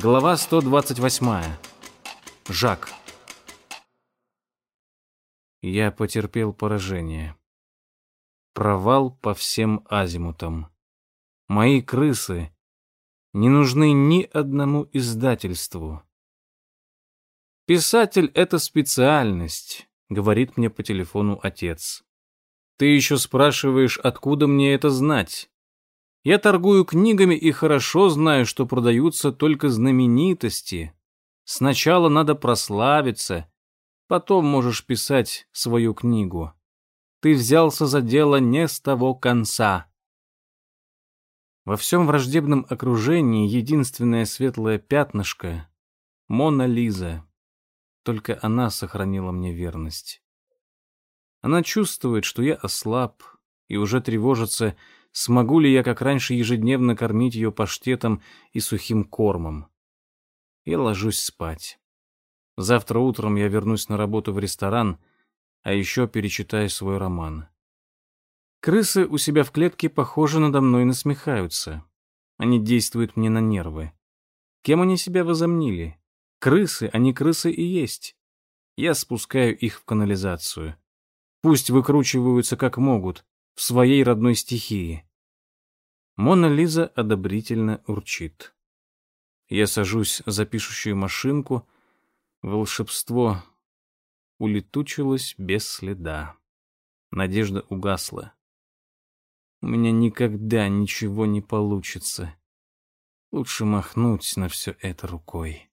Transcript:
Глава 128. Жак. Я потерпел поражение. Провал по всем азимутам. Мои крысы не нужны ни одному издательству. «Писатель — это специальность», — говорит мне по телефону отец. «Ты еще спрашиваешь, откуда мне это знать?» Я торгую книгами и хорошо знаю, что продаются только знаменитости. Сначала надо прославиться, потом можешь писать свою книгу. Ты взялся за дело не с того конца. Во всем враждебном окружении единственное светлое пятнышко — Мона Лиза. Только она сохранила мне верность. Она чувствует, что я ослаб, и уже тревожится, смогу ли я, как раньше, ежедневно кормить ее паштетом и сухим кормом. Я ложусь спать. Завтра утром я вернусь на работу в ресторан, а еще перечитаю свой роман. Крысы у себя в клетке, похоже, надо мной насмехаются. Они действуют мне на нервы. Кем они себя возомнили? Крысы, они крысы и есть. Я спускаю их в канализацию. Пусть выкручиваются как могут, в своей родной стихии. Мона Лиза одобрительно урчит. Я сажусь за пишущую машинку. Волшебство улетучилось без следа. Надежда угасла. У меня никогда ничего не получится. Лучше махнуть на все это рукой.